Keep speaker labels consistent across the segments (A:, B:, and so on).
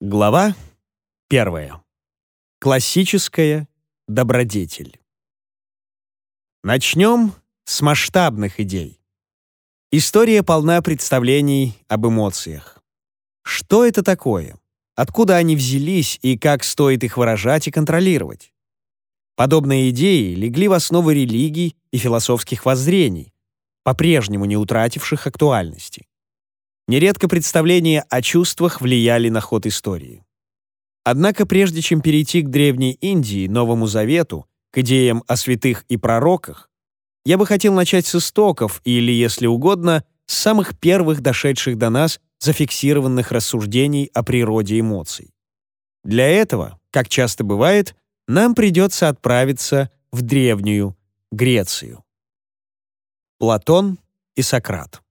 A: Глава первая. Классическая добродетель. Начнем с масштабных идей. История полна представлений об эмоциях. Что это такое? Откуда они взялись и как стоит их выражать и контролировать? Подобные идеи легли в основу религий и философских воззрений, по-прежнему не утративших актуальности. Нередко представления о чувствах влияли на ход истории. Однако прежде чем перейти к Древней Индии, Новому Завету, к идеям о святых и пророках, я бы хотел начать с истоков или, если угодно, с самых первых дошедших до нас зафиксированных рассуждений о природе эмоций. Для этого, как часто бывает, нам придется отправиться в Древнюю Грецию. Платон и Сократ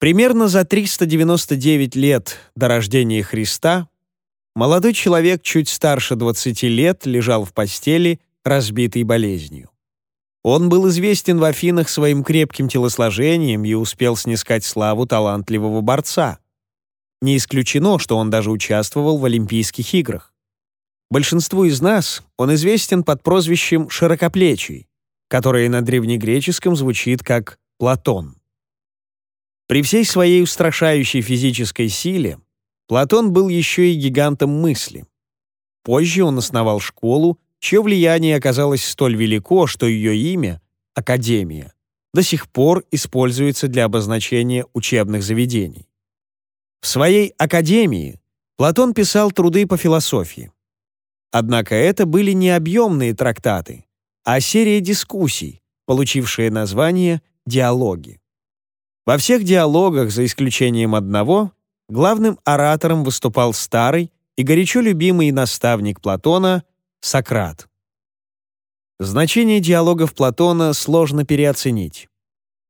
A: Примерно за 399 лет до рождения Христа молодой человек чуть старше 20 лет лежал в постели, разбитый болезнью. Он был известен в Афинах своим крепким телосложением и успел снискать славу талантливого борца. Не исключено, что он даже участвовал в Олимпийских играх. Большинству из нас он известен под прозвищем «широкоплечий», которое на древнегреческом звучит как «Платон». При всей своей устрашающей физической силе Платон был еще и гигантом мысли. Позже он основал школу, чье влияние оказалось столь велико, что ее имя — Академия — до сих пор используется для обозначения учебных заведений. В своей академии Платон писал труды по философии. Однако это были не объемные трактаты, а серия дискуссий, получившие название «Диалоги». Во всех диалогах, за исключением одного, главным оратором выступал старый и горячо любимый наставник Платона Сократ. Значение диалогов Платона сложно переоценить.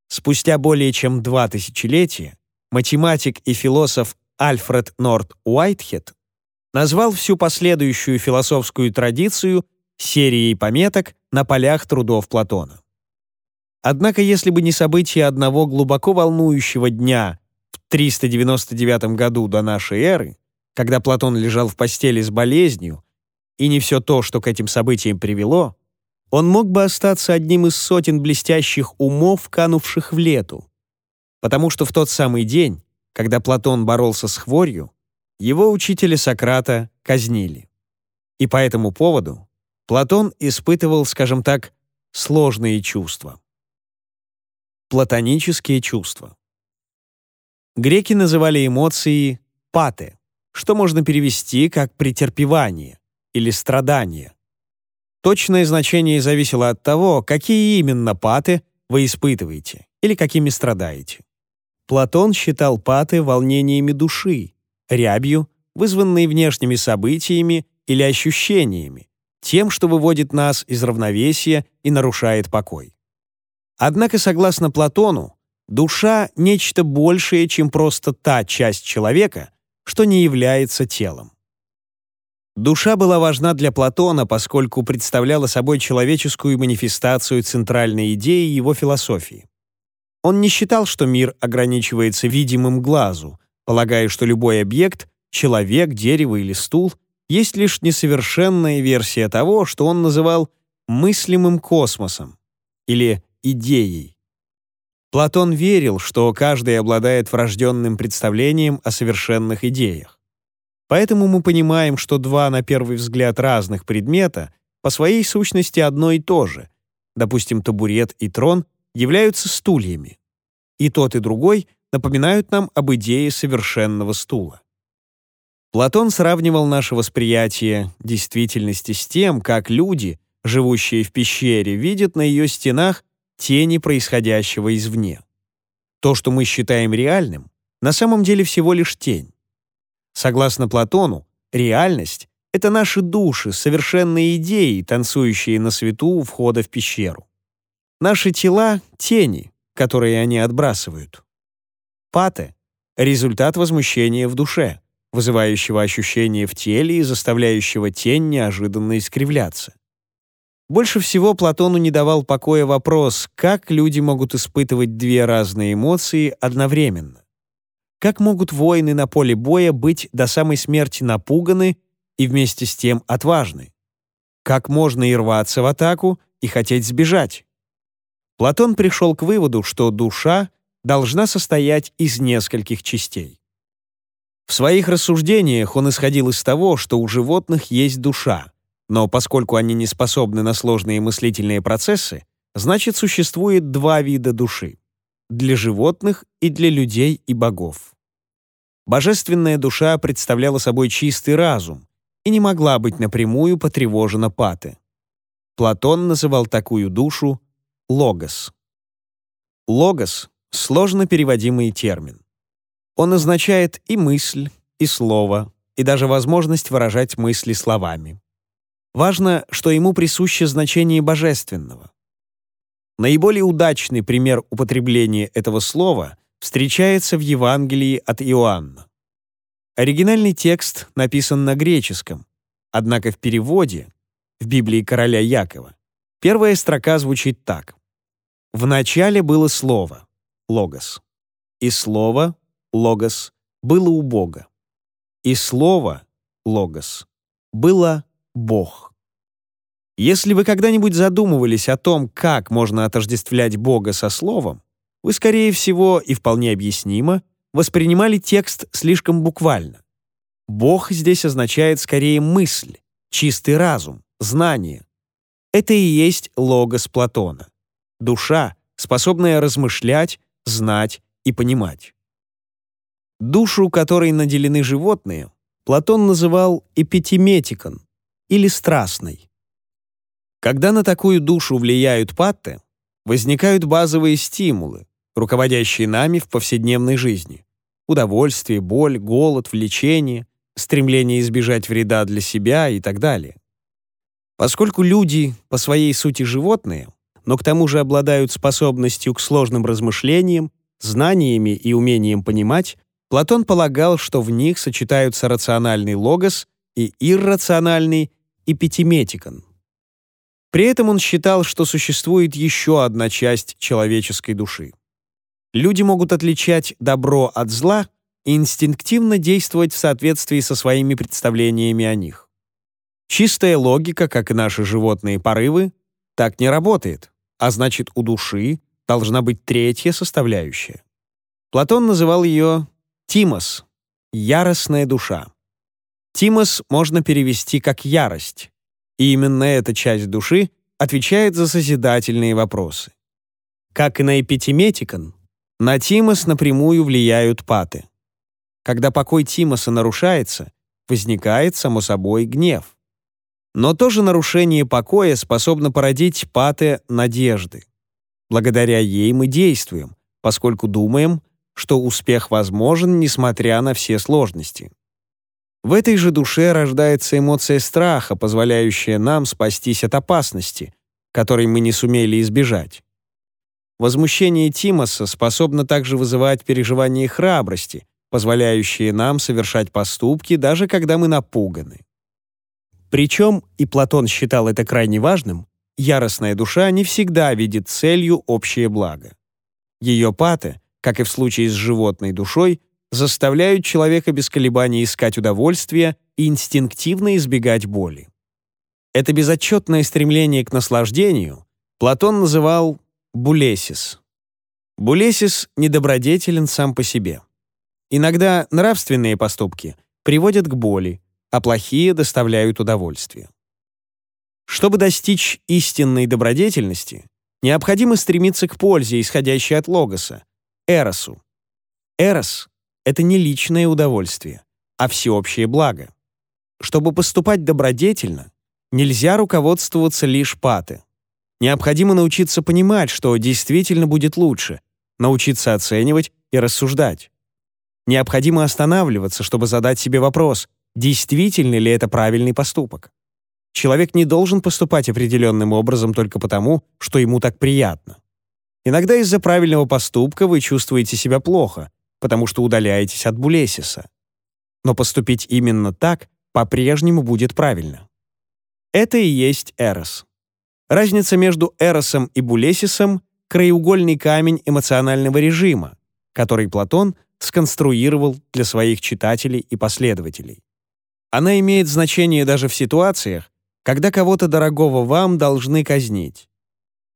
A: Спустя более чем два тысячелетия математик и философ Альфред Норт Уайтхед назвал всю последующую философскую традицию серией пометок на полях трудов Платона. Однако, если бы не события одного глубоко волнующего дня в 399 году до нашей эры, когда Платон лежал в постели с болезнью, и не все то, что к этим событиям привело, он мог бы остаться одним из сотен блестящих умов, канувших в лету. Потому что в тот самый день, когда Платон боролся с хворью, его учителя Сократа казнили. И по этому поводу Платон испытывал, скажем так, сложные чувства. Платонические чувства. Греки называли эмоции «паты», что можно перевести как «претерпевание» или «страдание». Точное значение зависело от того, какие именно паты вы испытываете или какими страдаете. Платон считал паты волнениями души, рябью, вызванной внешними событиями или ощущениями, тем, что выводит нас из равновесия и нарушает покой. Однако, согласно Платону, душа — нечто большее, чем просто та часть человека, что не является телом. Душа была важна для Платона, поскольку представляла собой человеческую манифестацию центральной идеи его философии. Он не считал, что мир ограничивается видимым глазу, полагая, что любой объект — человек, дерево или стул — есть лишь несовершенная версия того, что он называл «мыслимым космосом» или идеей. Платон верил, что каждый обладает врожденным представлением о совершенных идеях. Поэтому мы понимаем, что два, на первый взгляд, разных предмета по своей сущности одно и то же. Допустим, табурет и трон являются стульями. И тот, и другой напоминают нам об идее совершенного стула. Платон сравнивал наше восприятие действительности с тем, как люди, живущие в пещере, видят на ее стенах тени происходящего извне. То, что мы считаем реальным, на самом деле всего лишь тень. Согласно Платону, реальность — это наши души, совершенные идеи, танцующие на свету у входа в пещеру. Наши тела — тени, которые они отбрасывают. Пате — результат возмущения в душе, вызывающего ощущение в теле и заставляющего тень неожиданно искривляться. Больше всего Платону не давал покоя вопрос, как люди могут испытывать две разные эмоции одновременно. Как могут воины на поле боя быть до самой смерти напуганы и вместе с тем отважны? Как можно и рваться в атаку, и хотеть сбежать? Платон пришел к выводу, что душа должна состоять из нескольких частей. В своих рассуждениях он исходил из того, что у животных есть душа — но поскольку они не способны на сложные мыслительные процессы, значит существует два вида души — для животных и для людей и богов. Божественная душа представляла собой чистый разум и не могла быть напрямую потревожена паты. Платон называл такую душу «логос». «Логос» — сложно переводимый термин. Он означает и мысль, и слово, и даже возможность выражать мысли словами. Важно, что ему присуще значение божественного. Наиболее удачный пример употребления этого слова встречается в Евангелии от Иоанна. Оригинальный текст написан на греческом, однако в переводе, в Библии короля Якова, первая строка звучит так. «В начале было слово, логос, и слово, логос, было у Бога, и слово, логос, было Бог. Если вы когда-нибудь задумывались о том, как можно отождествлять Бога со словом, вы, скорее всего, и вполне объяснимо, воспринимали текст слишком буквально. Бог здесь означает скорее мысль, чистый разум, знание. Это и есть логос Платона. Душа, способная размышлять, знать и понимать. Душу, которой наделены животные, Платон называл эпитеметикон, или страстной. Когда на такую душу влияют патты, возникают базовые стимулы, руководящие нами в повседневной жизни. Удовольствие, боль, голод, влечение, стремление избежать вреда для себя и так далее. Поскольку люди по своей сути животные, но к тому же обладают способностью к сложным размышлениям, знаниями и умением понимать, Платон полагал, что в них сочетаются рациональный логос и иррациональный и пятиметикон. При этом он считал, что существует еще одна часть человеческой души. Люди могут отличать добро от зла и инстинктивно действовать в соответствии со своими представлениями о них. Чистая логика, как и наши животные порывы, так не работает, а значит, у души должна быть третья составляющая. Платон называл ее «тимос» — «яростная душа». Тимос можно перевести как «ярость». И именно эта часть души отвечает за созидательные вопросы. Как и на эпитеметикон, на Тимос напрямую влияют паты. Когда покой Тимоса нарушается, возникает, само собой, гнев. Но тоже нарушение покоя способно породить паты надежды. Благодаря ей мы действуем, поскольку думаем, что успех возможен, несмотря на все сложности. В этой же душе рождается эмоция страха, позволяющая нам спастись от опасности, которой мы не сумели избежать. Возмущение Тимоса способно также вызывать переживание храбрости, позволяющие нам совершать поступки, даже когда мы напуганы. Причем, и Платон считал это крайне важным, яростная душа не всегда видит целью общее благо. Ее паты, как и в случае с животной душой, заставляют человека без колебаний искать удовольствие и инстинктивно избегать боли. Это безотчетное стремление к наслаждению Платон называл булесис. Булесис недобродетелен сам по себе. Иногда нравственные поступки приводят к боли, а плохие доставляют удовольствие. Чтобы достичь истинной добродетельности, необходимо стремиться к пользе, исходящей от логоса, эросу. Эрос это не личное удовольствие, а всеобщее благо. Чтобы поступать добродетельно, нельзя руководствоваться лишь паты. Необходимо научиться понимать, что действительно будет лучше, научиться оценивать и рассуждать. Необходимо останавливаться, чтобы задать себе вопрос, действительно ли это правильный поступок. Человек не должен поступать определенным образом только потому, что ему так приятно. Иногда из-за правильного поступка вы чувствуете себя плохо, потому что удаляетесь от булесиса. Но поступить именно так по-прежнему будет правильно. Это и есть эрос. Разница между эросом и булесисом — краеугольный камень эмоционального режима, который Платон сконструировал для своих читателей и последователей. Она имеет значение даже в ситуациях, когда кого-то дорогого вам должны казнить.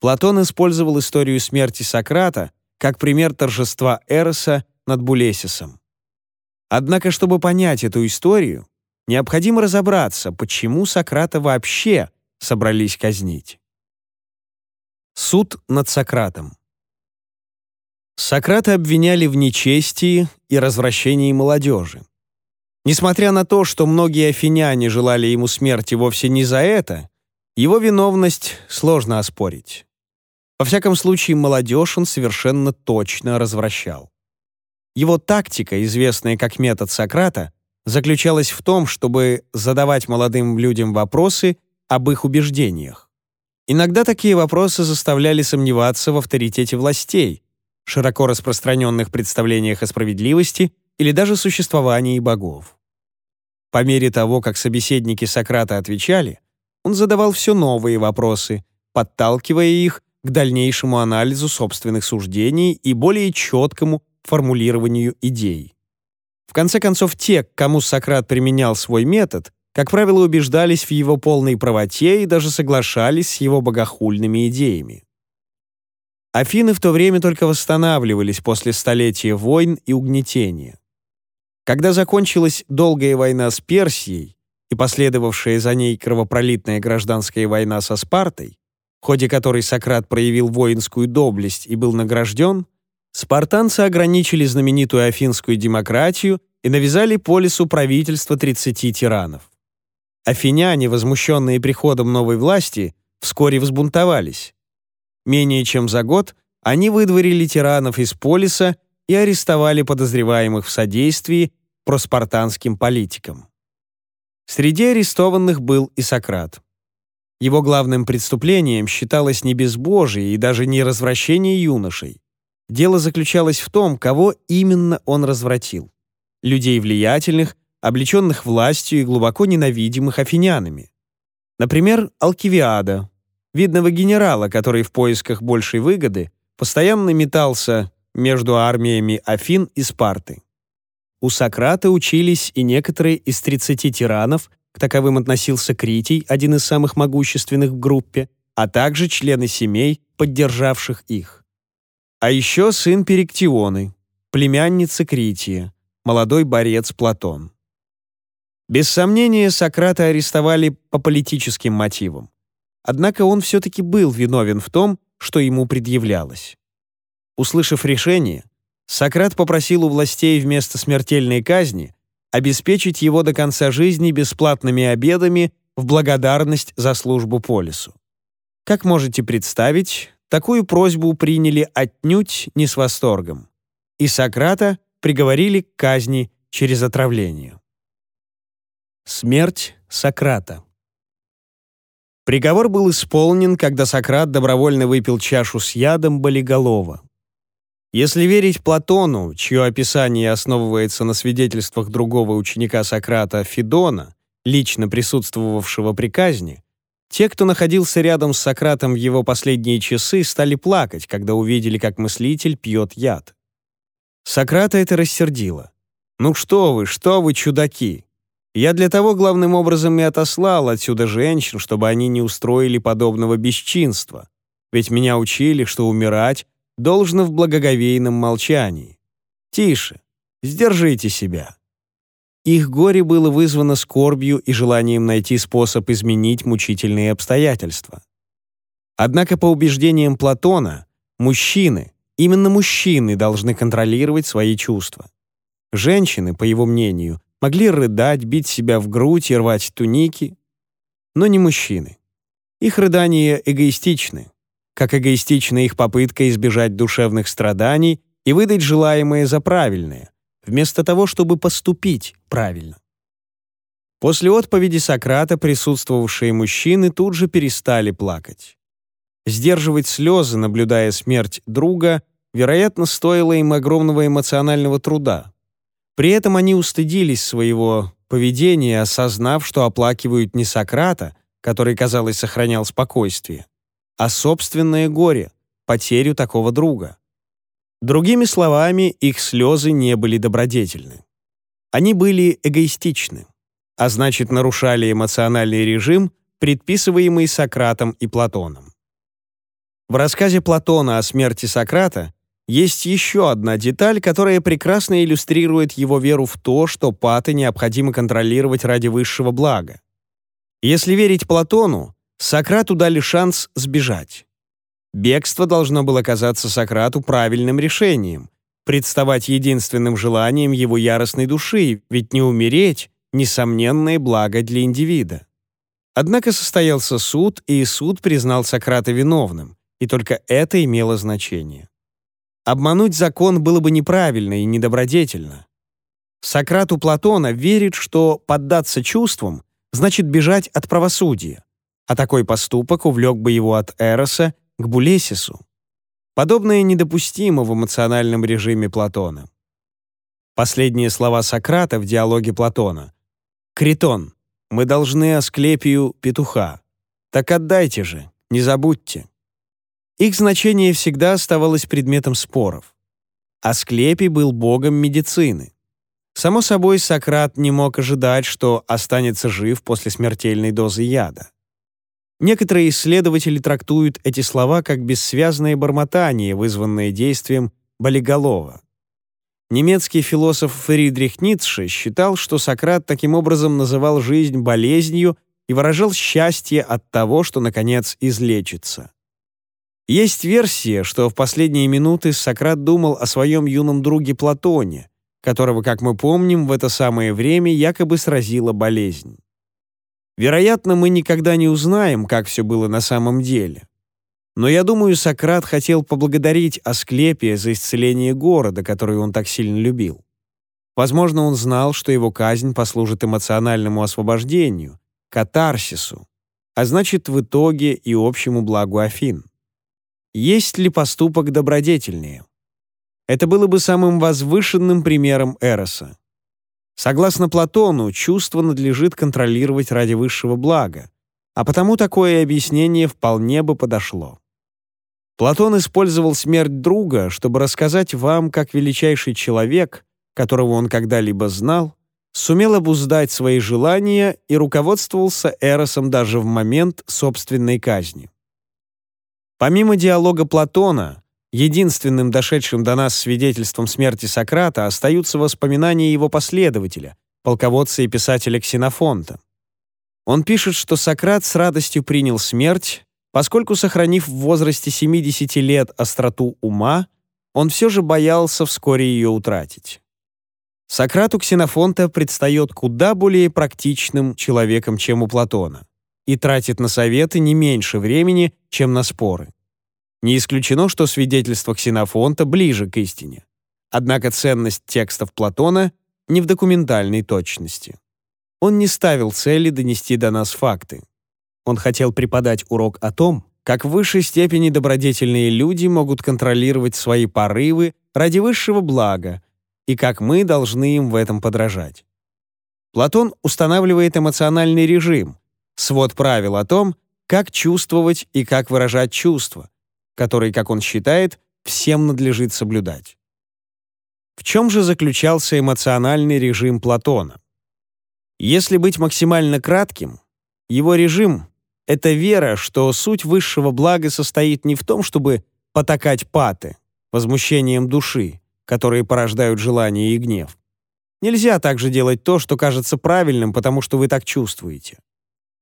A: Платон использовал историю смерти Сократа как пример торжества Эроса над Булесисом. Однако, чтобы понять эту историю, необходимо разобраться, почему Сократа вообще собрались казнить. Суд над Сократом. Сократа обвиняли в нечестии и развращении молодежи. Несмотря на то, что многие афиняне желали ему смерти вовсе не за это, его виновность сложно оспорить. Во всяком случае, молодежь он совершенно точно развращал. Его тактика, известная как метод Сократа, заключалась в том, чтобы задавать молодым людям вопросы об их убеждениях. Иногда такие вопросы заставляли сомневаться в авторитете властей, широко распространенных представлениях о справедливости или даже существовании богов. По мере того, как собеседники Сократа отвечали, он задавал все новые вопросы, подталкивая их к дальнейшему анализу собственных суждений и более четкому формулированию идей. В конце концов, те, кому Сократ применял свой метод, как правило, убеждались в его полной правоте и даже соглашались с его богохульными идеями. Афины в то время только восстанавливались после столетия войн и угнетения. Когда закончилась долгая война с Персией и последовавшая за ней кровопролитная гражданская война со Спартой, в ходе которой Сократ проявил воинскую доблесть и был награжден, Спартанцы ограничили знаменитую афинскую демократию и навязали полису правительство 30 тиранов. Афиняне, возмущенные приходом новой власти, вскоре взбунтовались. Менее чем за год они выдворили тиранов из полиса и арестовали подозреваемых в содействии проспартанским политикам. Среди арестованных был и Сократ. Его главным преступлением считалось не безбожие и даже не развращение юношей, Дело заключалось в том, кого именно он развратил. Людей влиятельных, облеченных властью и глубоко ненавидимых афинянами. Например, Алкивиада, видного генерала, который в поисках большей выгоды постоянно метался между армиями Афин и Спарты. У Сократа учились и некоторые из 30 тиранов, к таковым относился Критий, один из самых могущественных в группе, а также члены семей, поддержавших их. А еще сын Перектионы, племянница Крития, молодой борец Платон. Без сомнения, Сократа арестовали по политическим мотивам. Однако он все-таки был виновен в том, что ему предъявлялось. Услышав решение, Сократ попросил у властей вместо смертельной казни обеспечить его до конца жизни бесплатными обедами в благодарность за службу полису. Как можете представить, Такую просьбу приняли отнюдь не с восторгом, и Сократа приговорили к казни через отравление. Смерть Сократа Приговор был исполнен, когда Сократ добровольно выпил чашу с ядом болиголова. Если верить Платону, чье описание основывается на свидетельствах другого ученика Сократа Федона, лично присутствовавшего при казни, те, кто находился рядом с Сократом в его последние часы, стали плакать, когда увидели, как мыслитель пьет яд. Сократа это рассердило. «Ну что вы, что вы, чудаки! Я для того главным образом и отослал отсюда женщин, чтобы они не устроили подобного бесчинства. Ведь меня учили, что умирать должно в благоговейном молчании. Тише, сдержите себя». Их горе было вызвано скорбью и желанием найти способ изменить мучительные обстоятельства. Однако по убеждениям Платона, мужчины, именно мужчины должны контролировать свои чувства. Женщины, по его мнению, могли рыдать, бить себя в грудь и рвать туники, но не мужчины. Их рыдания эгоистичны, как эгоистична их попытка избежать душевных страданий и выдать желаемое за правильное, вместо того, чтобы поступить правильно. После отповеди Сократа присутствовавшие мужчины тут же перестали плакать. Сдерживать слезы, наблюдая смерть друга, вероятно, стоило им огромного эмоционального труда. При этом они устыдились своего поведения, осознав, что оплакивают не Сократа, который, казалось, сохранял спокойствие, а собственное горе, потерю такого друга. Другими словами, их слезы не были добродетельны. Они были эгоистичны, а значит нарушали эмоциональный режим, предписываемый Сократом и Платоном. В рассказе Платона о смерти Сократа есть еще одна деталь, которая прекрасно иллюстрирует его веру в то, что паты необходимо контролировать ради высшего блага. Если верить Платону, Сократу дали шанс сбежать. Бегство должно было казаться Сократу правильным решением, представать единственным желанием его яростной души, ведь не умереть — несомненное благо для индивида. Однако состоялся суд, и суд признал Сократа виновным, и только это имело значение. Обмануть закон было бы неправильно и недобродетельно. Сократ у Платона верит, что поддаться чувствам значит бежать от правосудия, а такой поступок увлек бы его от Эроса к Булесису. Подобное недопустимо в эмоциональном режиме Платона. Последние слова Сократа в диалоге Платона. «Критон, мы должны Асклепию петуха. Так отдайте же, не забудьте». Их значение всегда оставалось предметом споров. Асклепий был богом медицины. Само собой, Сократ не мог ожидать, что останется жив после смертельной дозы яда. Некоторые исследователи трактуют эти слова как бессвязные бормотание, вызванное действием болиголова. Немецкий философ Фридрих Ницше считал, что Сократ таким образом называл жизнь болезнью и выражал счастье от того, что, наконец, излечится. Есть версия, что в последние минуты Сократ думал о своем юном друге Платоне, которого, как мы помним, в это самое время якобы сразила болезнь. Вероятно, мы никогда не узнаем, как все было на самом деле. Но я думаю, Сократ хотел поблагодарить Асклепия за исцеление города, который он так сильно любил. Возможно, он знал, что его казнь послужит эмоциональному освобождению, катарсису, а значит, в итоге и общему благу Афин. Есть ли поступок добродетельнее? Это было бы самым возвышенным примером Эроса. Согласно Платону, чувство надлежит контролировать ради высшего блага, а потому такое объяснение вполне бы подошло. Платон использовал смерть друга, чтобы рассказать вам, как величайший человек, которого он когда-либо знал, сумел обуздать свои желания и руководствовался Эросом даже в момент собственной казни. Помимо диалога Платона, Единственным дошедшим до нас свидетельством смерти Сократа остаются воспоминания его последователя, полководца и писателя Ксенофонта. Он пишет, что Сократ с радостью принял смерть, поскольку, сохранив в возрасте 70 лет остроту ума, он все же боялся вскоре ее утратить. Сократу Ксенофонта предстает куда более практичным человеком, чем у Платона, и тратит на советы не меньше времени, чем на споры. Не исключено, что свидетельство Ксенофонта ближе к истине. Однако ценность текстов Платона не в документальной точности. Он не ставил цели донести до нас факты. Он хотел преподать урок о том, как в высшей степени добродетельные люди могут контролировать свои порывы ради высшего блага и как мы должны им в этом подражать. Платон устанавливает эмоциональный режим, свод правил о том, как чувствовать и как выражать чувства, который, как он считает, всем надлежит соблюдать. В чем же заключался эмоциональный режим Платона? Если быть максимально кратким, его режим — это вера, что суть высшего блага состоит не в том, чтобы потакать паты, возмущением души, которые порождают желание и гнев. Нельзя также делать то, что кажется правильным, потому что вы так чувствуете.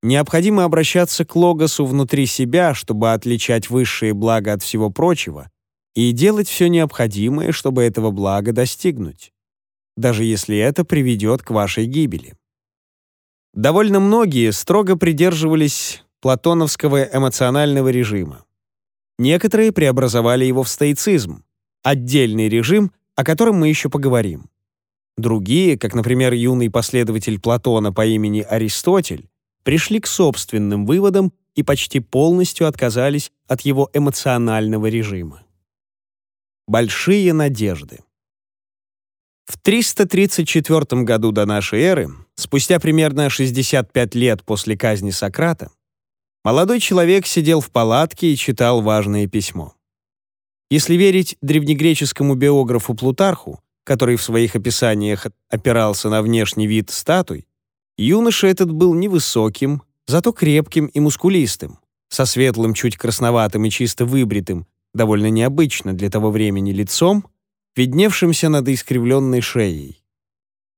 A: Необходимо обращаться к логосу внутри себя, чтобы отличать высшие блага от всего прочего, и делать все необходимое, чтобы этого блага достигнуть, даже если это приведет к вашей гибели. Довольно многие строго придерживались платоновского эмоционального режима. Некоторые преобразовали его в стоицизм, отдельный режим, о котором мы еще поговорим. Другие, как, например, юный последователь Платона по имени Аристотель, пришли к собственным выводам и почти полностью отказались от его эмоционального режима. Большие надежды. В 334 году до нашей эры, спустя примерно 65 лет после казни Сократа, молодой человек сидел в палатке и читал важное письмо. Если верить древнегреческому биографу Плутарху, который в своих описаниях опирался на внешний вид статуй, Юноша этот был невысоким, зато крепким и мускулистым, со светлым, чуть красноватым и чисто выбритым, довольно необычно для того времени лицом, видневшимся над искривленной шеей.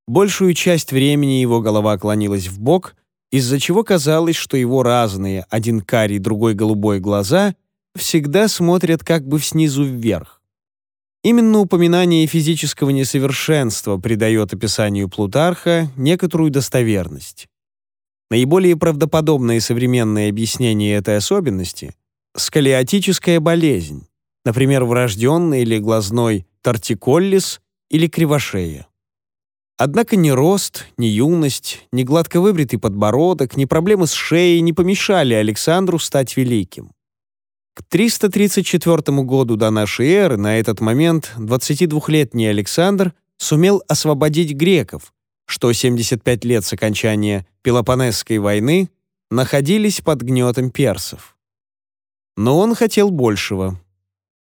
A: Большую часть времени его голова клонилась в бок, из-за чего казалось, что его разные, один карий, другой голубой глаза, всегда смотрят как бы снизу вверх. Именно упоминание физического несовершенства придает описанию Плутарха некоторую достоверность. Наиболее правдоподобное современное объяснение этой особенности — сколиотическая болезнь, например, врожденный или глазной тортиколлис или кривошея. Однако ни рост, ни юность, ни гладко выбритый подбородок, ни проблемы с шеей не помешали Александру стать великим. К 334 году до нашей эры на этот момент 22-летний Александр сумел освободить греков, что 75 лет с окончания Пелопонесской войны находились под гнетом персов. Но он хотел большего.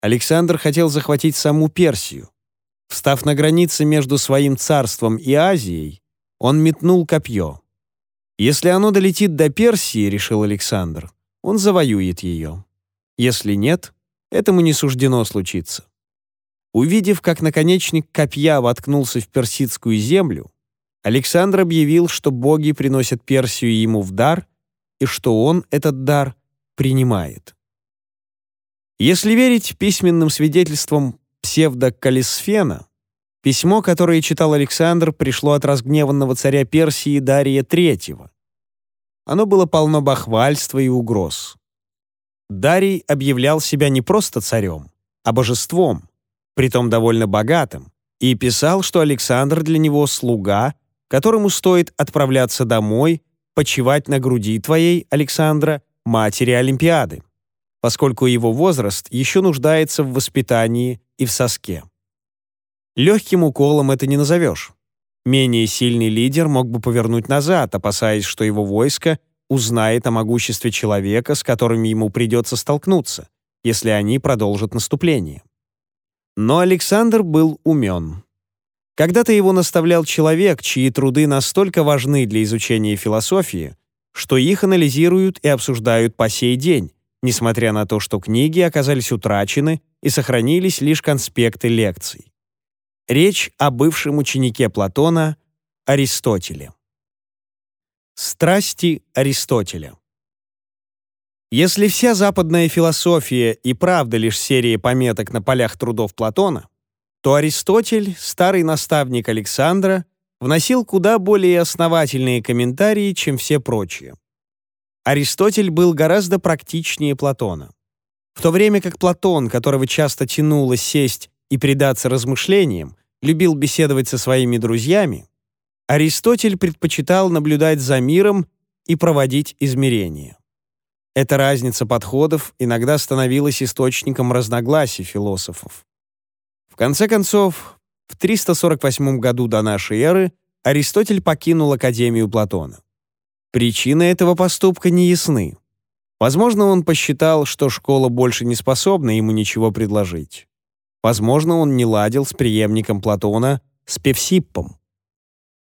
A: Александр хотел захватить саму Персию. Встав на границе между своим царством и Азией, он метнул копье. «Если оно долетит до Персии, — решил Александр, — он завоюет ее». Если нет, этому не суждено случиться. Увидев, как наконечник копья воткнулся в персидскую землю, Александр объявил, что боги приносят Персию ему в дар и что он этот дар принимает. Если верить письменным свидетельствам псевдокалисфена, письмо, которое читал Александр, пришло от разгневанного царя Персии Дария III. Оно было полно бахвальства и угроз. Дарий объявлял себя не просто царем, а божеством, притом довольно богатым, и писал, что Александр для него слуга, которому стоит отправляться домой, почивать на груди твоей, Александра, матери Олимпиады, поскольку его возраст еще нуждается в воспитании и в соске. Легким уколом это не назовешь. Менее сильный лидер мог бы повернуть назад, опасаясь, что его войско — узнает о могуществе человека, с которым ему придется столкнуться, если они продолжат наступление. Но Александр был умен. Когда-то его наставлял человек, чьи труды настолько важны для изучения философии, что их анализируют и обсуждают по сей день, несмотря на то, что книги оказались утрачены и сохранились лишь конспекты лекций. Речь о бывшем ученике Платона Аристотеле. Страсти Аристотеля. Если вся западная философия и правда лишь серия пометок на полях трудов Платона, то Аристотель, старый наставник Александра, вносил куда более основательные комментарии, чем все прочие. Аристотель был гораздо практичнее Платона. В то время как Платон, которого часто тянуло сесть и предаться размышлениям, любил беседовать со своими друзьями, Аристотель предпочитал наблюдать за миром и проводить измерения. Эта разница подходов иногда становилась источником разногласий философов. В конце концов, в 348 году до нашей эры Аристотель покинул Академию Платона. Причины этого поступка не ясны. Возможно, он посчитал, что школа больше не способна ему ничего предложить. Возможно, он не ладил с преемником Платона, с Певсиппом.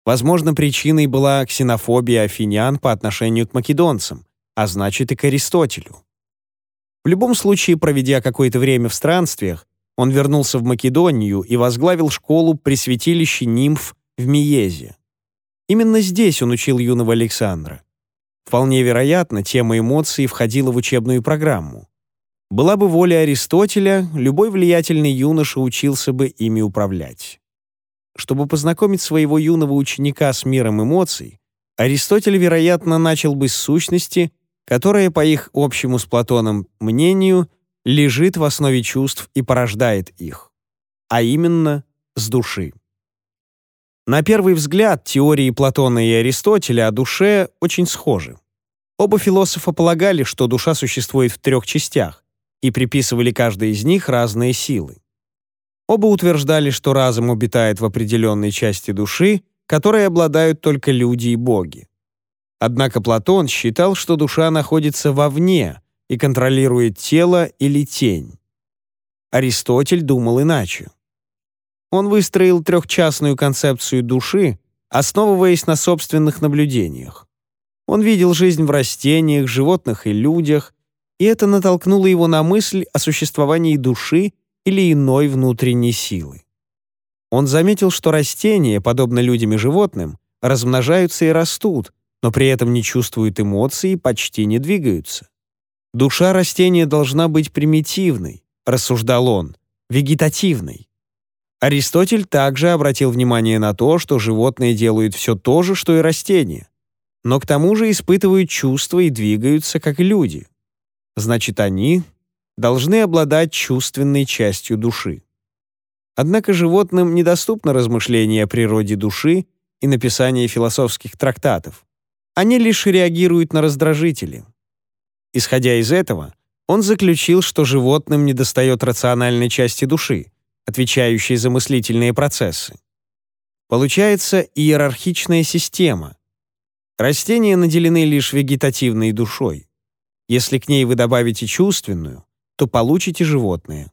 A: Возможно, причиной была ксенофобия афинян по отношению к македонцам, а значит и к Аристотелю. В любом случае, проведя какое-то время в странствиях, он вернулся в Македонию и возглавил школу при святилище нимф в Миезе. Именно здесь он учил юного Александра. Вполне вероятно, тема эмоций входила в учебную программу. Была бы воля Аристотеля, любой влиятельный юноша учился бы ими управлять. Чтобы познакомить своего юного ученика с миром эмоций, Аристотель, вероятно, начал бы с сущности, которая, по их общему с Платоном мнению, лежит в основе чувств и порождает их, а именно с души. На первый взгляд теории Платона и Аристотеля о душе очень схожи. Оба философа полагали, что душа существует в трех частях, и приписывали каждой из них разные силы. Оба утверждали, что разум обитает в определенной части души, которой обладают только люди и боги. Однако Платон считал, что душа находится вовне и контролирует тело или тень. Аристотель думал иначе. Он выстроил трехчастную концепцию души, основываясь на собственных наблюдениях. Он видел жизнь в растениях, животных и людях, и это натолкнуло его на мысль о существовании души или иной внутренней силы. Он заметил, что растения, подобно людям и животным, размножаются и растут, но при этом не чувствуют эмоций и почти не двигаются. «Душа растения должна быть примитивной», — рассуждал он, — «вегетативной». Аристотель также обратил внимание на то, что животные делают все то же, что и растения, но к тому же испытывают чувства и двигаются, как люди. Значит, они должны обладать чувственной частью души. Однако животным недоступно размышление о природе души и написание философских трактатов. Они лишь реагируют на раздражители. Исходя из этого, он заключил, что животным недостает рациональной части души, отвечающей за мыслительные процессы. Получается иерархичная система. Растения наделены лишь вегетативной душой. Если к ней вы добавите чувственную, то получите животные,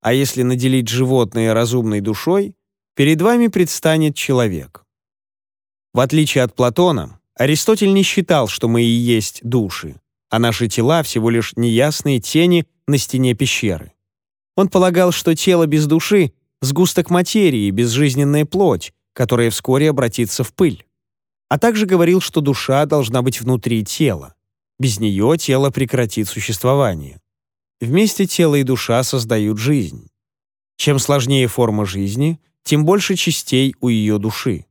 A: А если наделить животное разумной душой, перед вами предстанет человек. В отличие от Платона, Аристотель не считал, что мы и есть души, а наши тела всего лишь неясные тени на стене пещеры. Он полагал, что тело без души — сгусток материи, безжизненная плоть, которая вскоре обратится в пыль. А также говорил, что душа должна быть внутри тела. Без нее тело прекратит существование. Вместе тело и душа создают жизнь. Чем сложнее форма жизни, тем больше частей у ее души.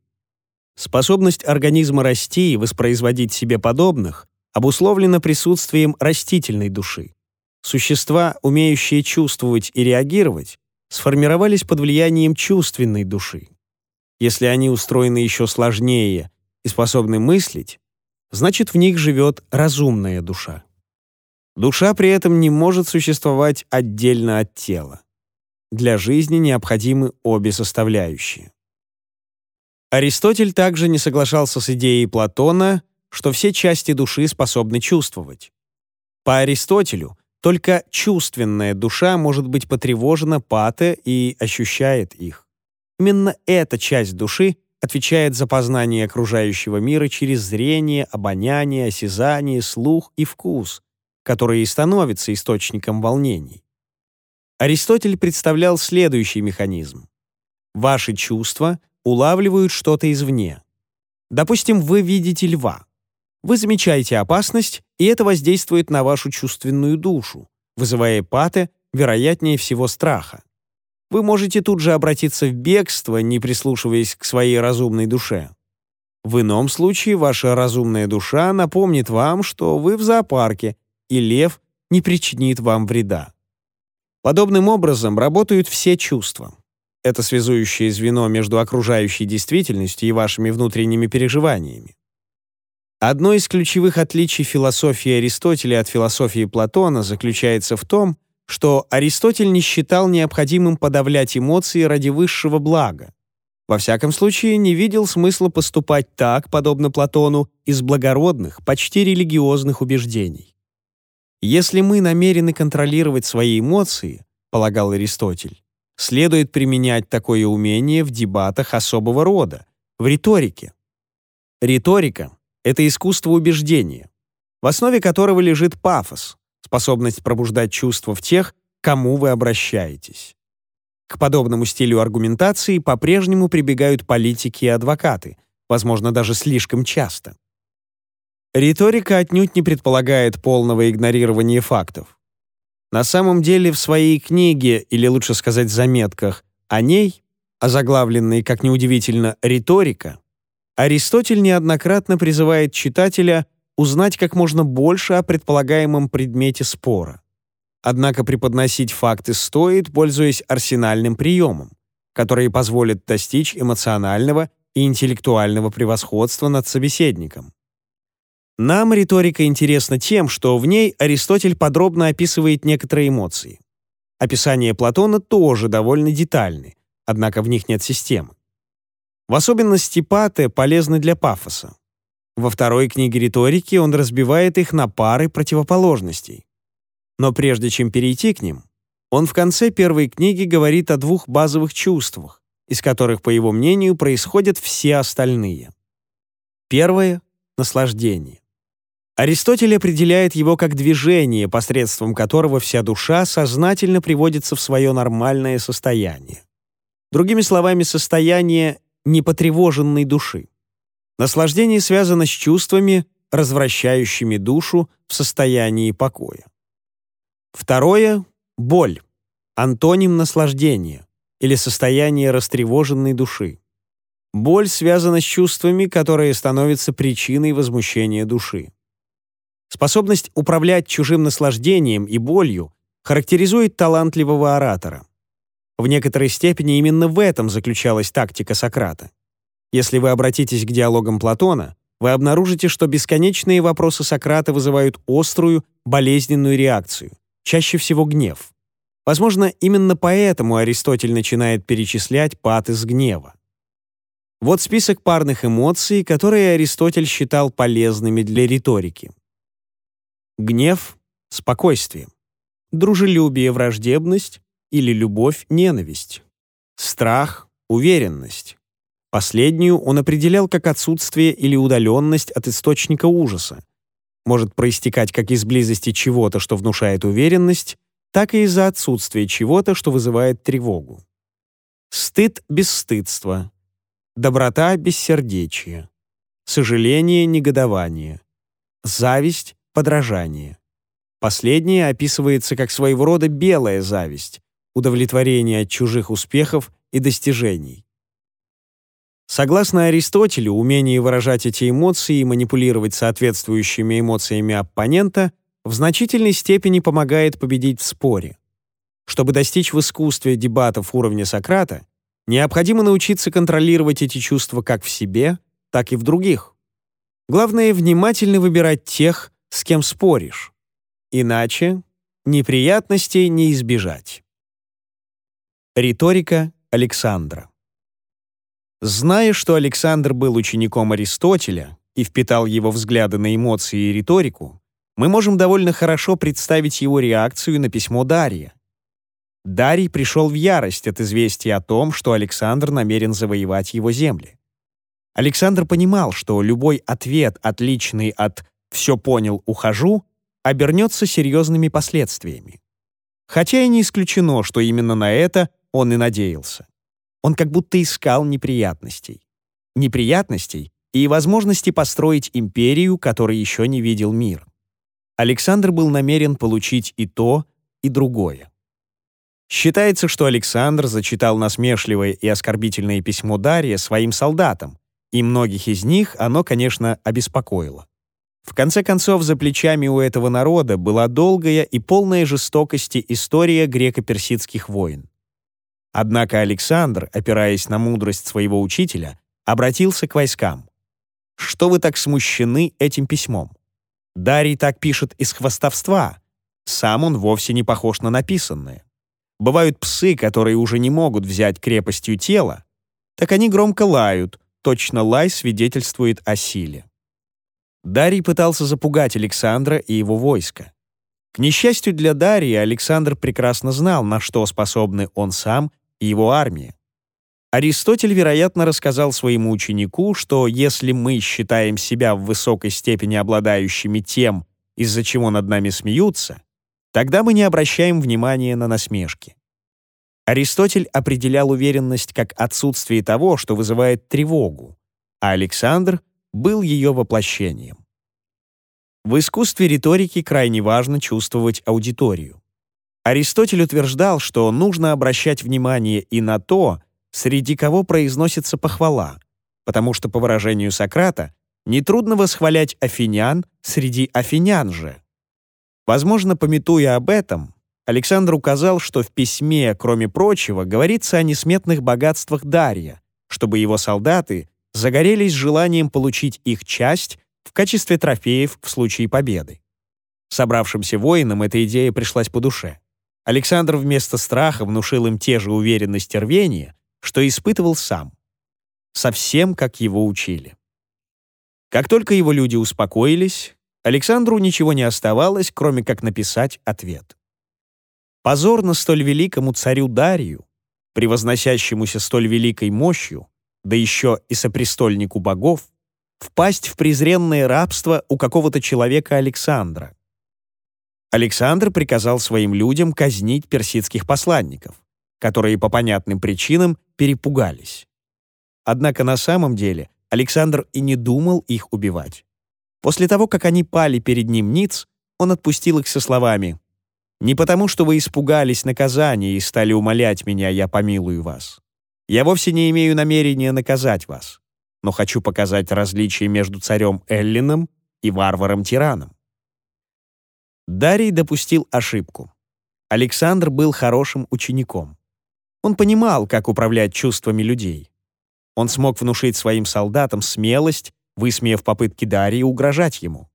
A: Способность организма расти и воспроизводить себе подобных обусловлена присутствием растительной души. Существа, умеющие чувствовать и реагировать, сформировались под влиянием чувственной души. Если они устроены еще сложнее и способны мыслить, значит в них живет разумная душа. Душа при этом не может существовать отдельно от тела. Для жизни необходимы обе составляющие. Аристотель также не соглашался с идеей Платона, что все части души способны чувствовать. По Аристотелю, только чувственная душа может быть потревожена пате и ощущает их. Именно эта часть души отвечает за познание окружающего мира через зрение, обоняние, осязание, слух и вкус, который и становится источником волнений. Аристотель представлял следующий механизм. Ваши чувства улавливают что-то извне. Допустим, вы видите льва. Вы замечаете опасность, и это воздействует на вашу чувственную душу, вызывая паты, вероятнее всего, страха. Вы можете тут же обратиться в бегство, не прислушиваясь к своей разумной душе. В ином случае ваша разумная душа напомнит вам, что вы в зоопарке и лев не причинит вам вреда. Подобным образом работают все чувства. Это связующее звено между окружающей действительностью и вашими внутренними переживаниями. Одно из ключевых отличий философии Аристотеля от философии Платона заключается в том, что Аристотель не считал необходимым подавлять эмоции ради высшего блага. Во всяком случае, не видел смысла поступать так, подобно Платону, из благородных, почти религиозных убеждений. Если мы намерены контролировать свои эмоции, полагал Аристотель, следует применять такое умение в дебатах особого рода, в риторике. Риторика — это искусство убеждения, в основе которого лежит пафос, способность пробуждать чувства в тех, кому вы обращаетесь. К подобному стилю аргументации по-прежнему прибегают политики и адвокаты, возможно, даже слишком часто. Риторика отнюдь не предполагает полного игнорирования фактов. На самом деле в своей книге, или лучше сказать заметках, о ней, озаглавленной, как неудивительно, «Риторика», Аристотель неоднократно призывает читателя узнать как можно больше о предполагаемом предмете спора. Однако преподносить факты стоит, пользуясь арсенальным приемом, который позволит достичь эмоционального и интеллектуального превосходства над собеседником. Нам риторика интересна тем, что в ней Аристотель подробно описывает некоторые эмоции. Описания Платона тоже довольно детальны, однако в них нет системы. В особенности паты полезны для пафоса. Во второй книге риторики он разбивает их на пары противоположностей. Но прежде чем перейти к ним, он в конце первой книги говорит о двух базовых чувствах, из которых, по его мнению, происходят все остальные. Первое — наслаждение. Аристотель определяет его как движение, посредством которого вся душа сознательно приводится в свое нормальное состояние. Другими словами, состояние непотревоженной души. Наслаждение связано с чувствами, развращающими душу в состоянии покоя. Второе — боль, антоним наслаждения или состояние растревоженной души. Боль связана с чувствами, которые становятся причиной возмущения души. Способность управлять чужим наслаждением и болью характеризует талантливого оратора. В некоторой степени именно в этом заключалась тактика Сократа. Если вы обратитесь к диалогам Платона, вы обнаружите, что бесконечные вопросы Сократа вызывают острую, болезненную реакцию, чаще всего гнев. Возможно, именно поэтому Аристотель начинает перечислять патыс гнева. Вот список парных эмоций, которые Аристотель считал полезными для риторики гнев — спокойствием, дружелюбие — враждебность или любовь — ненависть, страх — уверенность. Последнюю он определял как отсутствие или удаленность от источника ужаса. Может проистекать как из близости чего-то, что внушает уверенность, так и из-за отсутствия чего-то, что вызывает тревогу. Стыд — бесстыдство, доброта — бессердечие, сожаление — негодование, зависть подражание. Последнее описывается как своего рода белая зависть, удовлетворение от чужих успехов и достижений. Согласно Аристотелю, умение выражать эти эмоции и манипулировать соответствующими эмоциями оппонента в значительной степени помогает победить в споре. Чтобы достичь в искусстве дебатов уровня Сократа, необходимо научиться контролировать эти чувства как в себе, так и в других. Главное — внимательно выбирать тех, с кем споришь. Иначе неприятностей не избежать. Риторика Александра Зная, что Александр был учеником Аристотеля и впитал его взгляды на эмоции и риторику, мы можем довольно хорошо представить его реакцию на письмо Дарья. Дарий пришел в ярость от известия о том, что Александр намерен завоевать его земли. Александр понимал, что любой ответ, отличный от «все понял, ухожу» а обернется серьезными последствиями. Хотя и не исключено, что именно на это он и надеялся. Он как будто искал неприятностей. Неприятностей и возможности построить империю, которой еще не видел мир. Александр был намерен получить и то, и другое. Считается, что Александр зачитал насмешливое и оскорбительное письмо Дарья своим солдатам, и многих из них оно, конечно, обеспокоило. В конце концов, за плечами у этого народа была долгая и полная жестокости история греко-персидских войн. Однако Александр, опираясь на мудрость своего учителя, обратился к войскам. «Что вы так смущены этим письмом? Дарий так пишет из хвастовства. Сам он вовсе не похож на написанное. Бывают псы, которые уже не могут взять крепостью тела, так они громко лают, точно лай свидетельствует о силе. Дарий пытался запугать Александра и его войско. К несчастью для Дария, Александр прекрасно знал, на что способны он сам и его армия. Аристотель, вероятно, рассказал своему ученику, что если мы считаем себя в высокой степени обладающими тем, из-за чего над нами смеются, тогда мы не обращаем внимания на насмешки. Аристотель определял уверенность как отсутствие того, что вызывает тревогу, а Александр — был ее воплощением. В искусстве риторики крайне важно чувствовать аудиторию. Аристотель утверждал, что нужно обращать внимание и на то, среди кого произносится похвала, потому что, по выражению Сократа, нетрудно восхвалять афинян среди афинян же. Возможно, пометуя об этом, Александр указал, что в письме, кроме прочего, говорится о несметных богатствах Дарья, чтобы его солдаты загорелись желанием получить их часть в качестве трофеев в случае победы. Собравшимся воинам эта идея пришлась по душе. Александр вместо страха внушил им те же уверенность и рвение, что испытывал сам. Совсем как его учили. Как только его люди успокоились, Александру ничего не оставалось, кроме как написать ответ. Позорно столь великому царю Дарию, превозносящемуся столь великой мощью, да еще и сопрестольнику богов, впасть в презренное рабство у какого-то человека Александра. Александр приказал своим людям казнить персидских посланников, которые по понятным причинам перепугались. Однако на самом деле Александр и не думал их убивать. После того, как они пали перед ним ниц, он отпустил их со словами «Не потому, что вы испугались наказания и стали умолять меня, я помилую вас. Я вовсе не имею намерения наказать вас, но хочу показать различие между царем Эллином и варваром-тираном. Дарий допустил ошибку. Александр был хорошим учеником. Он понимал, как управлять чувствами людей. Он смог внушить своим солдатам смелость, высмеяв попытки Дарии угрожать ему.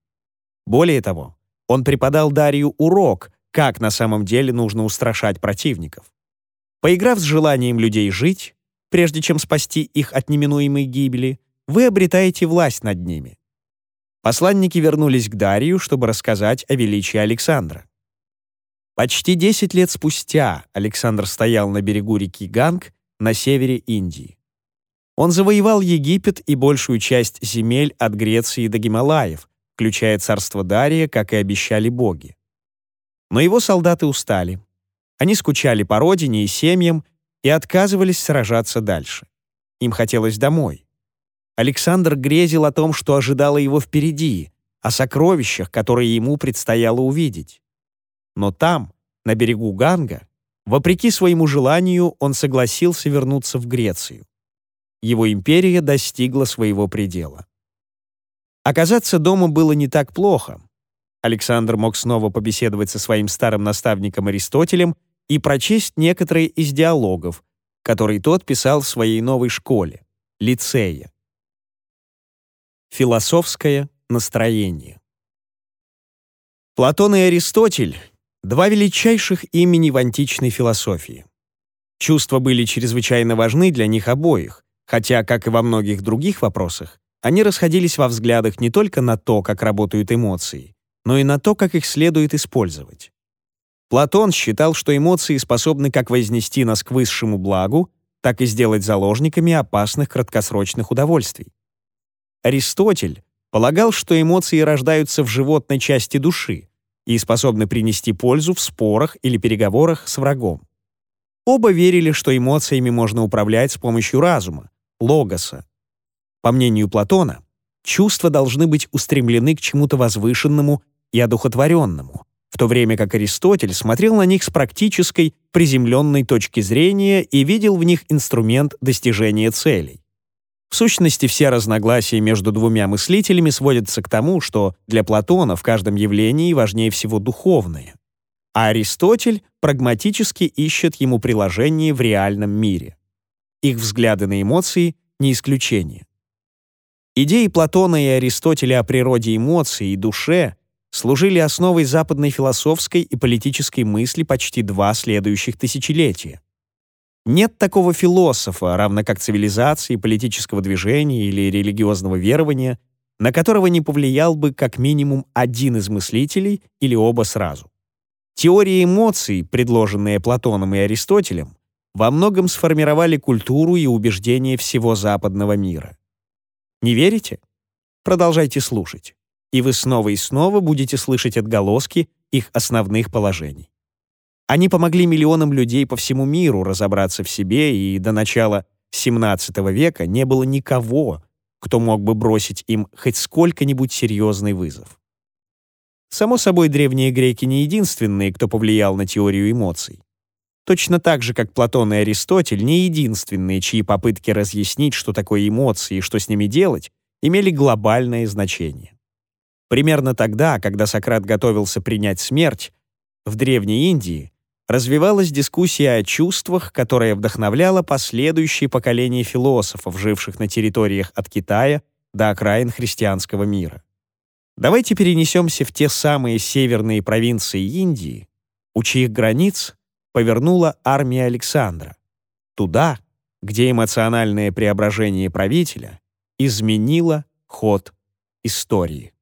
A: Более того, он преподал Дарию урок, как на самом деле нужно устрашать противников. Поиграв с желанием людей жить, прежде чем спасти их от неминуемой гибели, вы обретаете власть над ними. Посланники вернулись к Дарию, чтобы рассказать о величии Александра. Почти 10 лет спустя Александр стоял на берегу реки Ганг на севере Индии. Он завоевал Египет и большую часть земель от Греции до Гималаев, включая царство Дария, как и обещали боги. Но его солдаты устали. Они скучали по родине и семьям и отказывались сражаться дальше. Им хотелось домой. Александр грезил о том, что ожидало его впереди, о сокровищах, которые ему предстояло увидеть. Но там, на берегу Ганга, вопреки своему желанию, он согласился вернуться в Грецию. Его империя достигла своего предела. Оказаться дома было не так плохо. Александр мог снова побеседовать со своим старым наставником Аристотелем — и прочесть некоторые из диалогов, которые тот писал в своей новой школе, лицее. Философское настроение. Платон и Аристотель — два величайших имени в античной философии. Чувства были чрезвычайно важны для них обоих, хотя, как и во многих других вопросах, они расходились во взглядах не только на то, как работают эмоции, но и на то, как их следует использовать. Платон считал, что эмоции способны как вознести нас к высшему благу, так и сделать заложниками опасных краткосрочных удовольствий. Аристотель полагал, что эмоции рождаются в животной части души и способны принести пользу в спорах или переговорах с врагом. Оба верили, что эмоциями можно управлять с помощью разума, логоса. По мнению Платона, чувства должны быть устремлены к чему-то возвышенному и одухотворенному, в то время как Аристотель смотрел на них с практической, приземленной точки зрения и видел в них инструмент достижения целей. В сущности, все разногласия между двумя мыслителями сводятся к тому, что для Платона в каждом явлении важнее всего духовное, а Аристотель прагматически ищет ему приложение в реальном мире. Их взгляды на эмоции — не исключение. Идеи Платона и Аристотеля о природе эмоций и душе — служили основой западной философской и политической мысли почти два следующих тысячелетия. Нет такого философа, равно как цивилизации, политического движения или религиозного верования, на которого не повлиял бы как минимум один из мыслителей или оба сразу. Теории эмоций, предложенные Платоном и Аристотелем, во многом сформировали культуру и убеждения всего западного мира. Не верите? Продолжайте слушать и вы снова и снова будете слышать отголоски их основных положений. Они помогли миллионам людей по всему миру разобраться в себе, и до начала XVII века не было никого, кто мог бы бросить им хоть сколько-нибудь серьезный вызов. Само собой, древние греки не единственные, кто повлиял на теорию эмоций. Точно так же, как Платон и Аристотель, не единственные, чьи попытки разъяснить, что такое эмоции и что с ними делать, имели глобальное значение. Примерно тогда, когда Сократ готовился принять смерть, в Древней Индии развивалась дискуссия о чувствах, которая вдохновляла последующие поколения философов, живших на территориях от Китая до окраин христианского мира. Давайте перенесемся в те самые северные провинции Индии, у чьих границ повернула армия Александра, туда, где эмоциональное преображение правителя изменило ход истории.